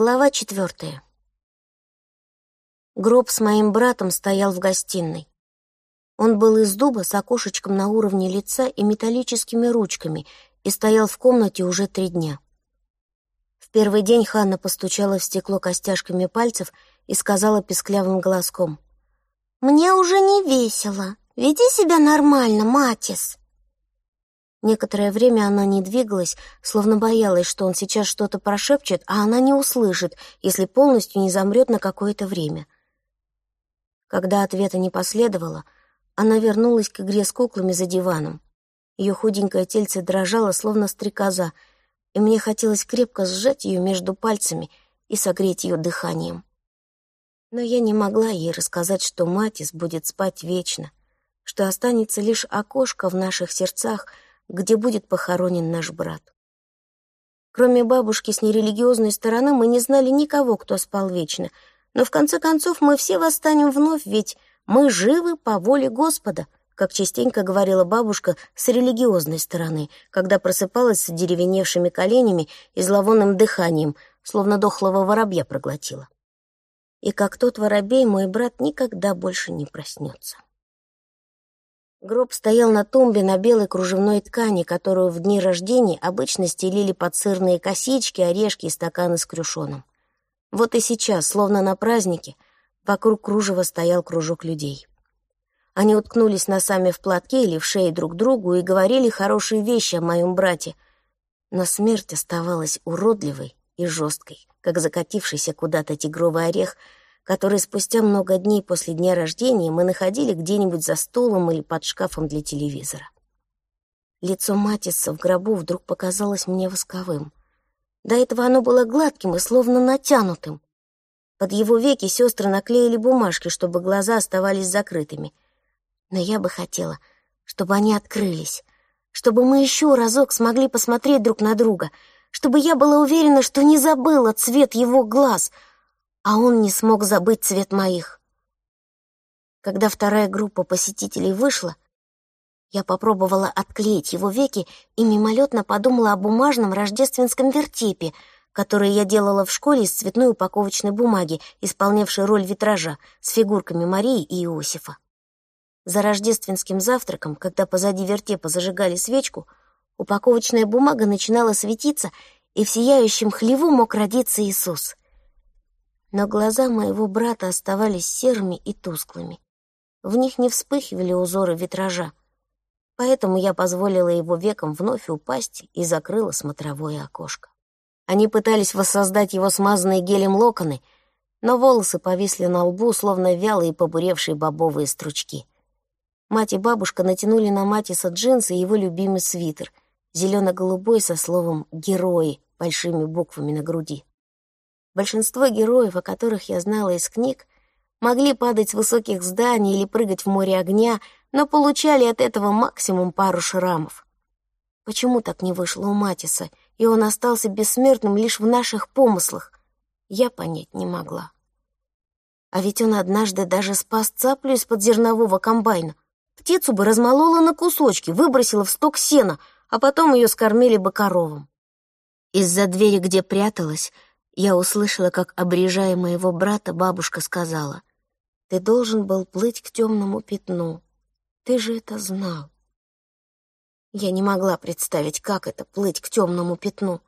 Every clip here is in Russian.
Глава четвертая. Гроб с моим братом стоял в гостиной. Он был из дуба с окошечком на уровне лица и металлическими ручками и стоял в комнате уже три дня. В первый день Ханна постучала в стекло костяшками пальцев и сказала песклявым голоском. «Мне уже не весело. Веди себя нормально, Матис». Некоторое время она не двигалась, словно боялась, что он сейчас что-то прошепчет, а она не услышит, если полностью не замрет на какое-то время. Когда ответа не последовало, она вернулась к игре с куклами за диваном. Ее худенькое тельце дрожало, словно стрекоза, и мне хотелось крепко сжать ее между пальцами и согреть ее дыханием. Но я не могла ей рассказать, что Матис будет спать вечно, что останется лишь окошко в наших сердцах — где будет похоронен наш брат. Кроме бабушки с нерелигиозной стороны, мы не знали никого, кто спал вечно, но в конце концов мы все восстанем вновь, ведь мы живы по воле Господа, как частенько говорила бабушка с религиозной стороны, когда просыпалась с деревеневшими коленями и зловонным дыханием, словно дохлого воробья проглотила. И как тот воробей, мой брат никогда больше не проснется. Гроб стоял на тумбе на белой кружевной ткани, которую в дни рождения обычно стелили под сырные косички, орешки и стаканы с крюшоном. Вот и сейчас, словно на празднике, вокруг кружева стоял кружок людей. Они уткнулись носами в платки или в шеи друг другу и говорили хорошие вещи о моем брате, но смерть оставалась уродливой и жесткой, как закатившийся куда-то тигровый орех — который спустя много дней после дня рождения мы находили где-нибудь за столом или под шкафом для телевизора. Лицо Матиса в гробу вдруг показалось мне восковым. До этого оно было гладким и словно натянутым. Под его веки сестры наклеили бумажки, чтобы глаза оставались закрытыми. Но я бы хотела, чтобы они открылись, чтобы мы еще разок смогли посмотреть друг на друга, чтобы я была уверена, что не забыла цвет его глаз — а он не смог забыть цвет моих. Когда вторая группа посетителей вышла, я попробовала отклеить его веки и мимолетно подумала о бумажном рождественском вертепе, который я делала в школе из цветной упаковочной бумаги, исполнявшей роль витража с фигурками Марии и Иосифа. За рождественским завтраком, когда позади вертепа зажигали свечку, упаковочная бумага начинала светиться, и в сияющем хлеву мог родиться Иисус но глаза моего брата оставались серыми и тусклыми. В них не вспыхивали узоры витража, поэтому я позволила его векам вновь упасть и закрыла смотровое окошко. Они пытались воссоздать его смазанные гелем локоны, но волосы повисли на лбу, словно вялые побуревшие бобовые стручки. Мать и бабушка натянули на Матиса джинсы и его любимый свитер, зелено-голубой со словом «герои» большими буквами на груди. Большинство героев, о которых я знала из книг, могли падать с высоких зданий или прыгать в море огня, но получали от этого максимум пару шрамов. Почему так не вышло у Матиса, и он остался бессмертным лишь в наших помыслах, я понять не могла. А ведь он однажды даже спас цаплю из-под зернового комбайна. Птицу бы размолола на кусочки, выбросила в сток сена, а потом ее скормили бы коровам. Из-за двери, где пряталась, я услышала, как, обрежая моего брата, бабушка сказала, «Ты должен был плыть к темному пятну. Ты же это знал». Я не могла представить, как это — плыть к темному пятну.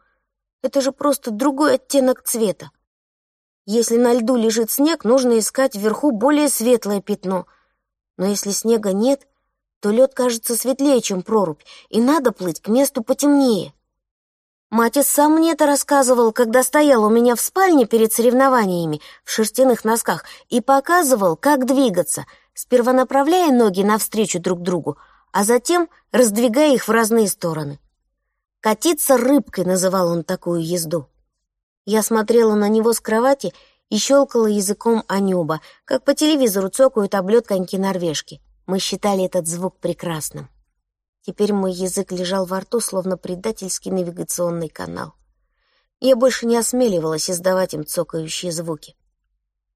Это же просто другой оттенок цвета. Если на льду лежит снег, нужно искать вверху более светлое пятно. Но если снега нет, то лед кажется светлее, чем прорубь, и надо плыть к месту потемнее. Матис сам мне это рассказывал, когда стоял у меня в спальне перед соревнованиями в шерстяных носках и показывал, как двигаться, сперва направляя ноги навстречу друг другу, а затем раздвигая их в разные стороны. «Катиться рыбкой» называл он такую езду. Я смотрела на него с кровати и щелкала языком о небо, как по телевизору цокают об лед коньки-норвежки. Мы считали этот звук прекрасным. Теперь мой язык лежал во рту, словно предательский навигационный канал. Я больше не осмеливалась издавать им цокающие звуки.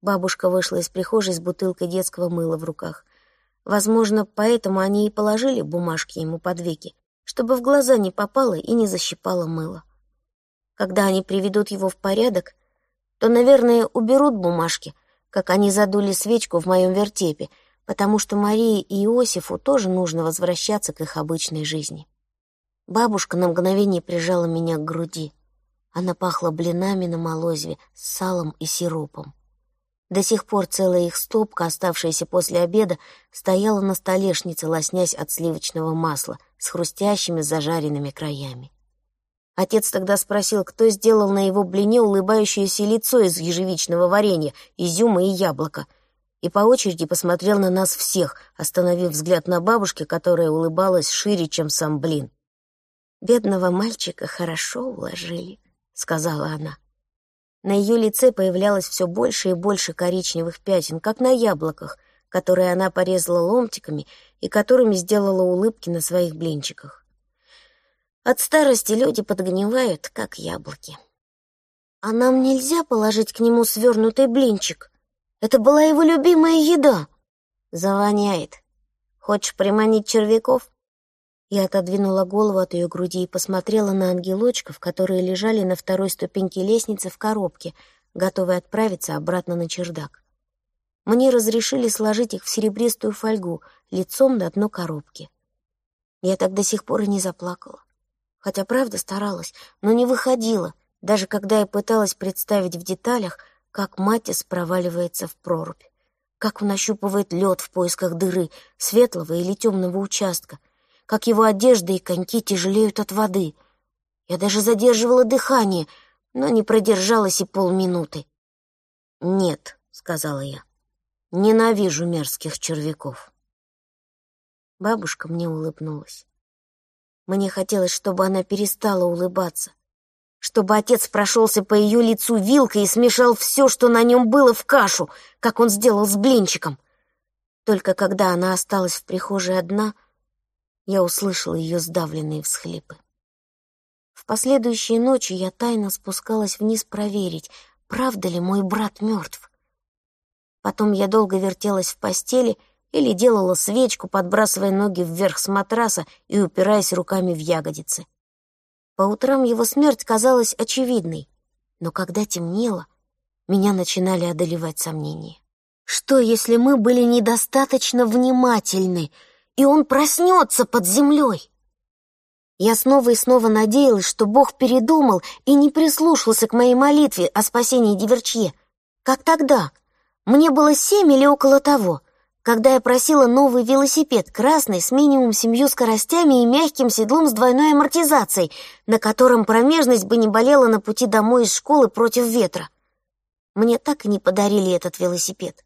Бабушка вышла из прихожей с бутылкой детского мыла в руках. Возможно, поэтому они и положили бумажки ему под веки, чтобы в глаза не попало и не защипало мыло. Когда они приведут его в порядок, то, наверное, уберут бумажки, как они задули свечку в моем вертепе, потому что Марии и Иосифу тоже нужно возвращаться к их обычной жизни. Бабушка на мгновение прижала меня к груди. Она пахла блинами на молозве с салом и сиропом. До сих пор целая их стопка, оставшаяся после обеда, стояла на столешнице, лоснясь от сливочного масла с хрустящими зажаренными краями. Отец тогда спросил, кто сделал на его блине улыбающееся лицо из ежевичного варенья, изюма и яблока, и по очереди посмотрел на нас всех, остановив взгляд на бабушке, которая улыбалась шире, чем сам блин. «Бедного мальчика хорошо уложили», — сказала она. На ее лице появлялось все больше и больше коричневых пятен, как на яблоках, которые она порезала ломтиками и которыми сделала улыбки на своих блинчиках. От старости люди подгнивают, как яблоки. А нам нельзя положить к нему свернутый блинчик. Это была его любимая еда. Завоняет. Хочешь приманить червяков? Я отодвинула голову от ее груди и посмотрела на ангелочков, которые лежали на второй ступеньке лестницы в коробке, готовые отправиться обратно на чердак. Мне разрешили сложить их в серебристую фольгу, лицом на дно коробки. Я так до сих пор и не заплакала. Хотя правда старалась, но не выходила, даже когда я пыталась представить в деталях, как Матис проваливается в прорубь, как он ощупывает лед в поисках дыры, светлого или темного участка — как его одежда и коньки тяжелеют от воды. Я даже задерживала дыхание, но не продержалась и полминуты. «Нет», — сказала я, — «ненавижу мерзких червяков». Бабушка мне улыбнулась. Мне хотелось, чтобы она перестала улыбаться, чтобы отец прошелся по ее лицу вилкой и смешал все, что на нем было, в кашу, как он сделал с блинчиком. Только когда она осталась в прихожей одна — я услышала ее сдавленные всхлипы. В последующие ночи я тайно спускалась вниз проверить, правда ли мой брат мертв. Потом я долго вертелась в постели или делала свечку, подбрасывая ноги вверх с матраса и упираясь руками в ягодицы. По утрам его смерть казалась очевидной, но когда темнело, меня начинали одолевать сомнения. Что, если мы были недостаточно внимательны — и он проснется под землей. Я снова и снова надеялась, что Бог передумал и не прислушался к моей молитве о спасении Диверчье. Как тогда? Мне было семь или около того, когда я просила новый велосипед, красный, с минимум семью скоростями и мягким седлом с двойной амортизацией, на котором промежность бы не болела на пути домой из школы против ветра. Мне так и не подарили этот велосипед.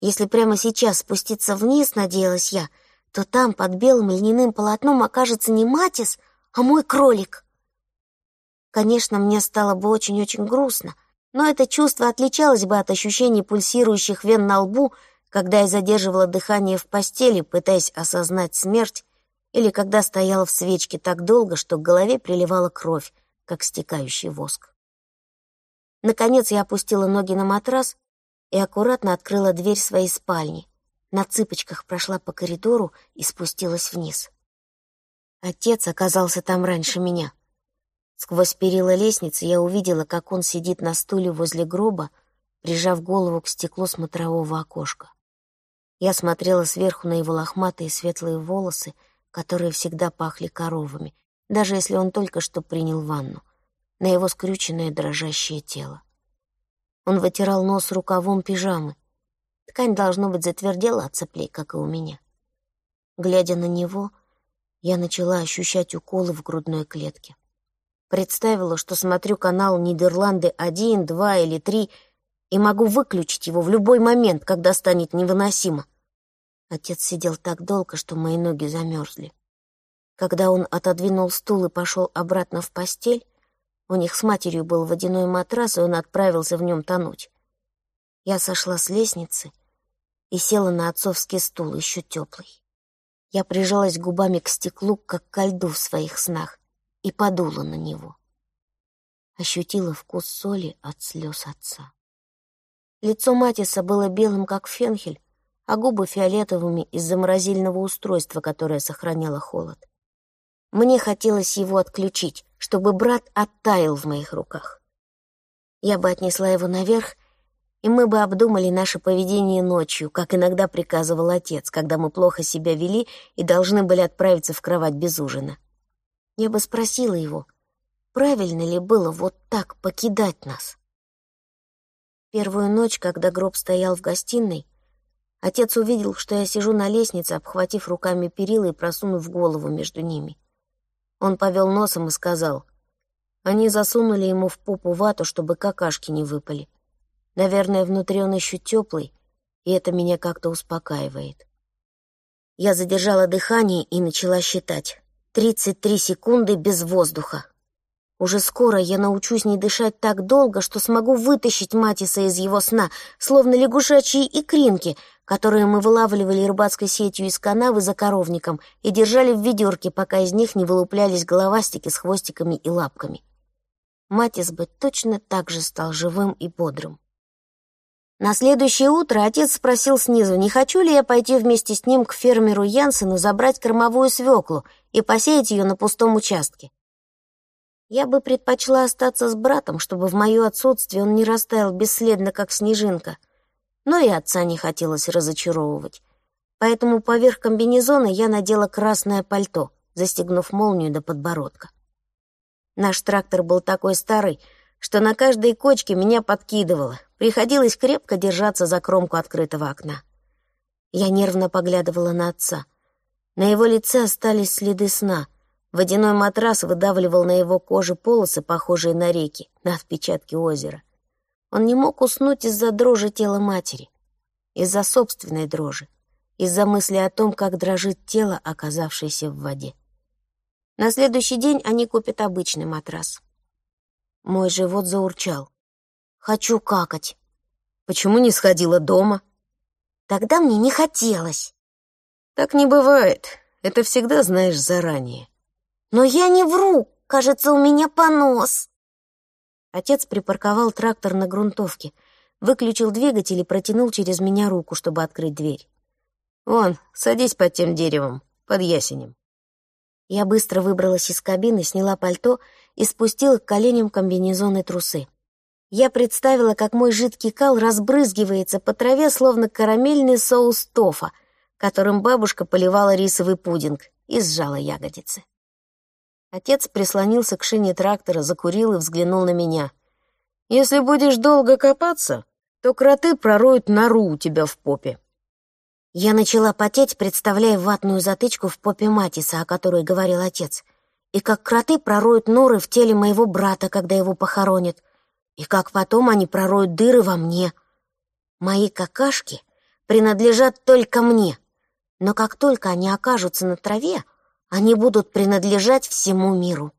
Если прямо сейчас спуститься вниз, надеялась я — то там под белым льняным полотном окажется не Матис, а мой кролик. Конечно, мне стало бы очень-очень грустно, но это чувство отличалось бы от ощущений пульсирующих вен на лбу, когда я задерживала дыхание в постели, пытаясь осознать смерть, или когда стояла в свечке так долго, что к голове приливала кровь, как стекающий воск. Наконец я опустила ноги на матрас и аккуратно открыла дверь своей спальни, на цыпочках прошла по коридору и спустилась вниз. Отец оказался там раньше меня. Сквозь перила лестницы я увидела, как он сидит на стуле возле гроба, прижав голову к стеклу смотрового окошка. Я смотрела сверху на его лохматые светлые волосы, которые всегда пахли коровами, даже если он только что принял ванну, на его скрюченное дрожащее тело. Он вытирал нос рукавом пижамы, Ткань, должно быть, затвердела от цеплей, как и у меня. Глядя на него, я начала ощущать уколы в грудной клетке. Представила, что смотрю канал Нидерланды один, два или три и могу выключить его в любой момент, когда станет невыносимо. Отец сидел так долго, что мои ноги замерзли. Когда он отодвинул стул и пошел обратно в постель, у них с матерью был водяной матрас, и он отправился в нем тонуть. Я сошла с лестницы и села на отцовский стул, еще теплый. Я прижалась губами к стеклу, как ко льду в своих снах, и подула на него. Ощутила вкус соли от слез отца. Лицо Матиса было белым, как фенхель, а губы фиолетовыми из-за морозильного устройства, которое сохраняло холод. Мне хотелось его отключить, чтобы брат оттаял в моих руках. Я бы отнесла его наверх, и мы бы обдумали наше поведение ночью, как иногда приказывал отец, когда мы плохо себя вели и должны были отправиться в кровать без ужина. Я бы спросила его, правильно ли было вот так покидать нас. Первую ночь, когда гроб стоял в гостиной, отец увидел, что я сижу на лестнице, обхватив руками перила и просунув голову между ними. Он повел носом и сказал, они засунули ему в попу вату, чтобы какашки не выпали. Наверное, внутри он еще теплый, и это меня как-то успокаивает. Я задержала дыхание и начала считать. Тридцать три секунды без воздуха. Уже скоро я научусь не дышать так долго, что смогу вытащить Матиса из его сна, словно лягушачьи икринки, которые мы вылавливали рыбацкой сетью из канавы за коровником и держали в ведерке, пока из них не вылуплялись головастики с хвостиками и лапками. Матис бы точно так же стал живым и бодрым. На следующее утро отец спросил снизу, не хочу ли я пойти вместе с ним к фермеру Янсену забрать кормовую свеклу и посеять ее на пустом участке. Я бы предпочла остаться с братом, чтобы в мое отсутствие он не растаял бесследно, как снежинка. Но и отца не хотелось разочаровывать. Поэтому поверх комбинезона я надела красное пальто, застегнув молнию до подбородка. Наш трактор был такой старый, что на каждой кочке меня подкидывало. Приходилось крепко держаться за кромку открытого окна. Я нервно поглядывала на отца. На его лице остались следы сна. Водяной матрас выдавливал на его коже полосы, похожие на реки, на отпечатки озера. Он не мог уснуть из-за дрожи тела матери, из-за собственной дрожи, из-за мысли о том, как дрожит тело, оказавшееся в воде. На следующий день они купят обычный матрас. Мой живот заурчал. «Хочу какать». «Почему не сходила дома?» «Тогда мне не хотелось». «Так не бывает. Это всегда знаешь заранее». «Но я не вру. Кажется, у меня понос». Отец припарковал трактор на грунтовке, выключил двигатель и протянул через меня руку, чтобы открыть дверь. «Вон, садись под тем деревом, под ясенем». Я быстро выбралась из кабины, сняла пальто и спустила к коленям комбинезон и трусы. Я представила, как мой жидкий кал разбрызгивается по траве, словно карамельный соус тофа, которым бабушка поливала рисовый пудинг, и сжала ягодицы. Отец прислонился к шине трактора, закурил и взглянул на меня. «Если будешь долго копаться, то кроты пророют нору у тебя в попе. Я начала потеть, представляя ватную затычку в попе Матиса, о которой говорил отец, и как кроты пророют норы в теле моего брата, когда его похоронят, и как потом они пророют дыры во мне. Мои какашки принадлежат только мне, но как только они окажутся на траве, они будут принадлежать всему миру.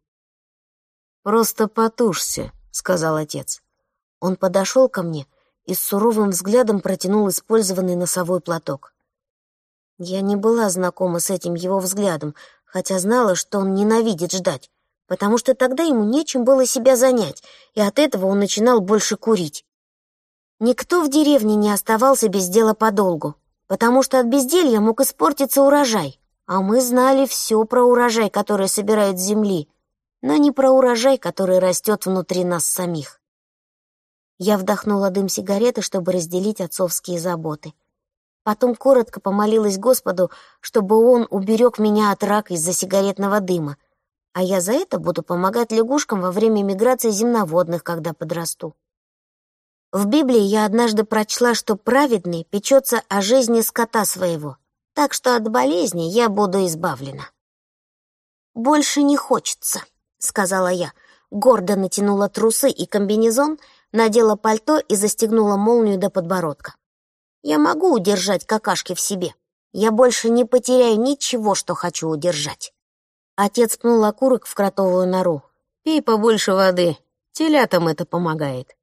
«Просто потушься», — сказал отец. Он подошел ко мне и с суровым взглядом протянул использованный носовой платок. Я не была знакома с этим его взглядом, хотя знала, что он ненавидит ждать, потому что тогда ему нечем было себя занять, и от этого он начинал больше курить. Никто в деревне не оставался без дела подолгу, потому что от безделья мог испортиться урожай, а мы знали все про урожай, который собирают с земли, но не про урожай, который растет внутри нас самих. Я вдохнула дым сигареты, чтобы разделить отцовские заботы — Потом коротко помолилась Господу, чтобы он уберег меня от рака из-за сигаретного дыма, а я за это буду помогать лягушкам во время миграции земноводных, когда подрасту. В Библии я однажды прочла, что праведный печется о жизни скота своего, так что от болезни я буду избавлена. «Больше не хочется», — сказала я, гордо натянула трусы и комбинезон, надела пальто и застегнула молнию до подбородка. Я могу удержать какашки в себе. Я больше не потеряю ничего, что хочу удержать. Отец пнул окурок в кротовую нору. Пей побольше воды. Телятам это помогает.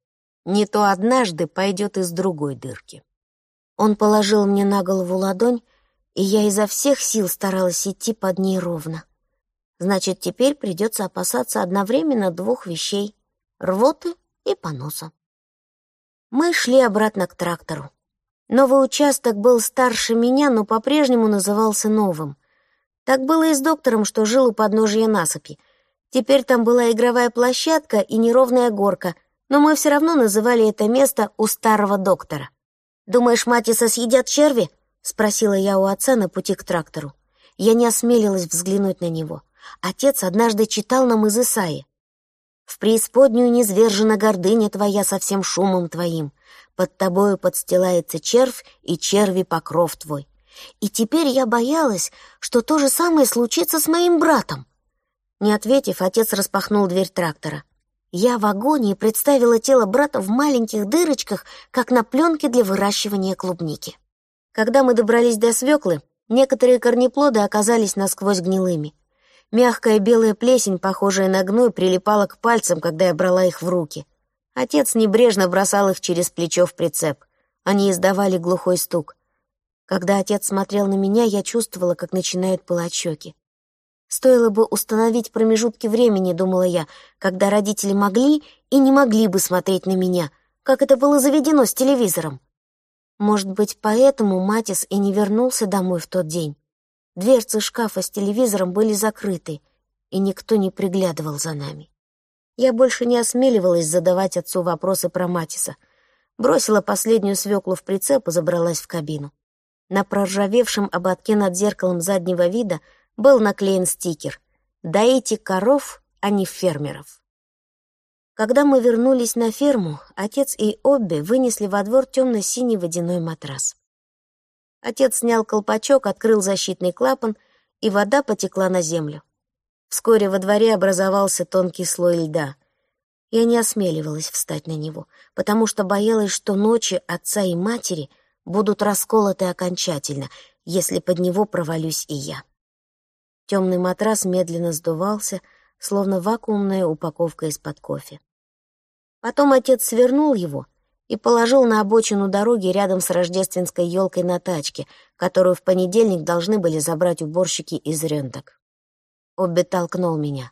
Не то однажды пойдет из другой дырки. Он положил мне на голову ладонь, и я изо всех сил старалась идти под ней ровно. Значит, теперь придется опасаться одновременно двух вещей — рвоты и поноса. Мы шли обратно к трактору. Новый участок был старше меня, но по-прежнему назывался новым. Так было и с доктором, что жил у подножия насыпи. Теперь там была игровая площадка и неровная горка, но мы все равно называли это место у старого доктора. «Думаешь, Матиса съедят черви?» — спросила я у отца на пути к трактору. Я не осмелилась взглянуть на него. Отец однажды читал нам из Исаи. «В преисподнюю низвержена гордыня твоя со всем шумом твоим. Под тобою подстилается червь, и черви покров твой». И теперь я боялась, что то же самое случится с моим братом. Не ответив, отец распахнул дверь трактора. Я в агонии представила тело брата в маленьких дырочках, как на пленке для выращивания клубники. Когда мы добрались до свеклы, некоторые корнеплоды оказались насквозь гнилыми. Мягкая белая плесень, похожая на гной, прилипала к пальцам, когда я брала их в руки. Отец небрежно бросал их через плечо в прицеп. Они издавали глухой стук. Когда отец смотрел на меня, я чувствовала, как начинают пылать щеки. Стоило бы установить промежутки времени, думала я, когда родители могли и не могли бы смотреть на меня, как это было заведено с телевизором. Может быть, поэтому Матис и не вернулся домой в тот день. Дверцы шкафа с телевизором были закрыты, и никто не приглядывал за нами. Я больше не осмеливалась задавать отцу вопросы про Матиса. Бросила последнюю свеклу в прицеп и забралась в кабину. На проржавевшем ободке над зеркалом заднего вида был наклеен стикер «Доите коров, а не фермеров». Когда мы вернулись на ферму, отец и Обби вынесли во двор темно-синий водяной матрас. Отец снял колпачок, открыл защитный клапан, и вода потекла на землю. Вскоре во дворе образовался тонкий слой льда. Я не осмеливалась встать на него, потому что боялась, что ночи отца и матери — будут расколоты окончательно, если под него провалюсь и я. Темный матрас медленно сдувался, словно вакуумная упаковка из-под кофе. Потом отец свернул его и положил на обочину дороги рядом с рождественской елкой на тачке, которую в понедельник должны были забрать уборщики из ренток. Обби толкнул меня.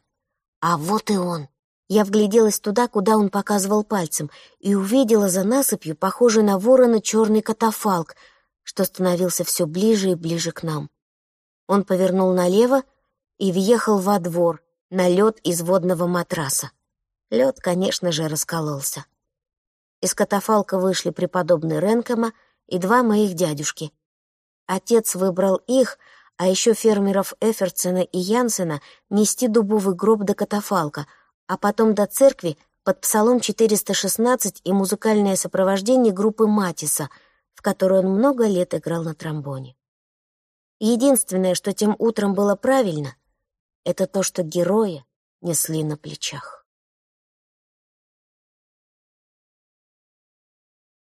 «А вот и он!» Я вгляделась туда, куда он показывал пальцем, и увидела за насыпью, похожий на ворона, черный катафалк, что становился все ближе и ближе к нам. Он повернул налево и въехал во двор, на лед из водного матраса. Лед, конечно же, раскололся. Из катафалка вышли преподобный Ренкома и два моих дядюшки. Отец выбрал их, а еще фермеров Эферцена и Янсена нести дубовый гроб до катафалка — а потом до церкви под псалом 416 и музыкальное сопровождение группы Матиса, в которой он много лет играл на тромбоне. Единственное, что тем утром было правильно, это то, что героя несли на плечах.